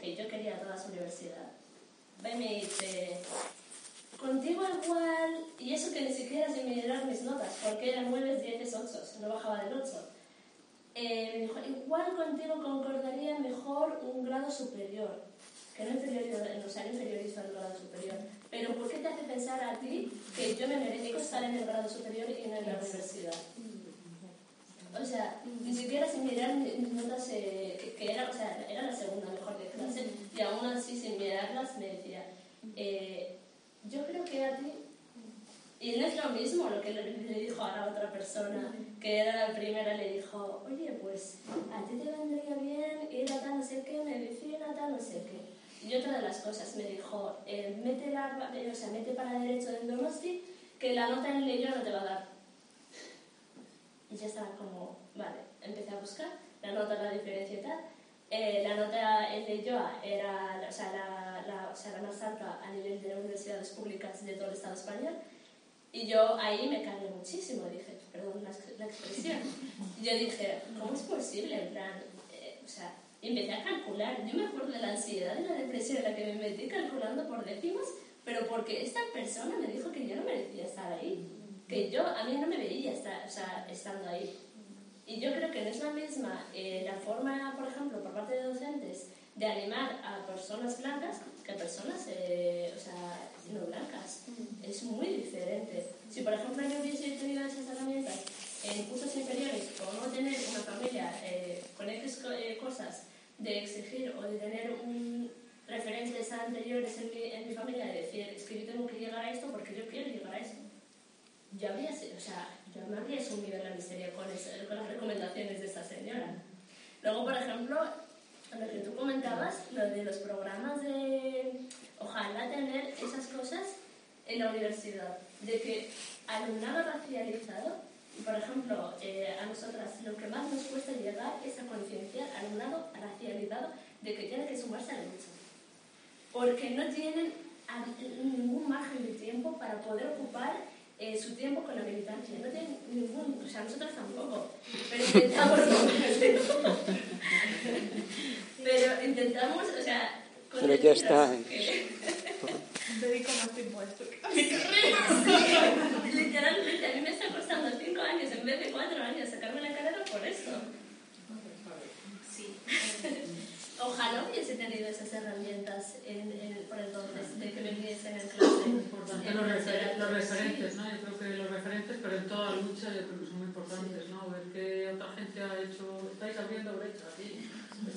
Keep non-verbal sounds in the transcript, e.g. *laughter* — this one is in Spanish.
que yo quería toda su universidad, ve y me dice, contigo igual, y eso que ni siquiera sin mirar mis notas, porque eran 9, 10, 8, no bajaba del 8. Eh, me dijo, igual contigo concordaría mejor un grado superior, que no, inferiorizo, no sea, no inferiorizo al grado superior. Pero ¿por qué te hace pensar a ti que yo me merezco estar en el grado superior y no en la universidad? O sea, ni siquiera sin mirar mis notas, eh, que, era, o sea, era la segunda mejor de clase, y aún así sin mirarlas me decía, eh, yo creo que a ti, y no es lo mismo lo que le, dijo a la otra persona, que era la primera, le dijo, oye, pues a ti te vendría bien ir a tal no sé qué, medicina, tal no sé qué. Y otra de las cosas me dijo, eh, mete, la, o sea, mete para derecho del Donosti, que la nota en ley no te va a dar. Y ya estaba como, vale, empecé a buscar la nota, la diferencia y tal. Eh, la nota en de Yoa era o sea, la, sea, la más alta a nivel de universidades públicas de todo el Estado español. Y yo ahí me cagué muchísimo, dije, perdón la, la expresión. Y yo dije, ¿cómo es posible? En plan, eh, o sea, empecé a calcular. Yo me acuerdo de la ansiedad y la depresión en la que me metí calculando por décimas, pero porque esta persona me dijo que yo no merecía estar ahí que yo a mí no me veía estar, o sea, estando ahí. Y yo creo que no es la misma eh, la forma, por ejemplo, por parte de docentes, de animar a personas blancas que a personas eh, o sea, no blancas. Es muy diferente. Si, por ejemplo, yo hubiese tenido esas herramientas en cursos inferiores, o no tener una familia eh, con X cosas de exigir o de tener un, referencias anteriores en mi, en mi familia, de decir, es que yo tengo que llegar a esto porque yo quiero llegar a esto yo, habría, o sea, yo me habría sumido en la miseria con, con las recomendaciones de esta señora. Luego, por ejemplo, lo que tú comentabas, lo de los programas de... Ojalá tener esas cosas en la universidad, de que alumnado racializado, por ejemplo, eh, a nosotras lo que más nos cuesta llegar es a concienciar alumnado racializado de que tiene que sumarse a la lucha. Porque no tienen ningún margen de tiempo para poder ocupar eh, su tiempo con la militancia. No tiene ningún, o sea, nosotros tampoco, pero intentamos, *laughs* pero intentamos, o sea, pero ya está. Dedico más tiempo a esto. Literalmente, a mí me está costando cinco años en vez de cuatro años sacarme la carrera por eso. Sí. Ojalá hubiese tenido esas herramientas en, en, por entonces, de que me viniesen en clase. Importante los, refer los, referentes, ¿no? Yo creo que los referentes, pero en toda lucha yo creo que son muy importantes, ¿no? Ver que otra gente ha hecho, estáis abriendo brechas aquí.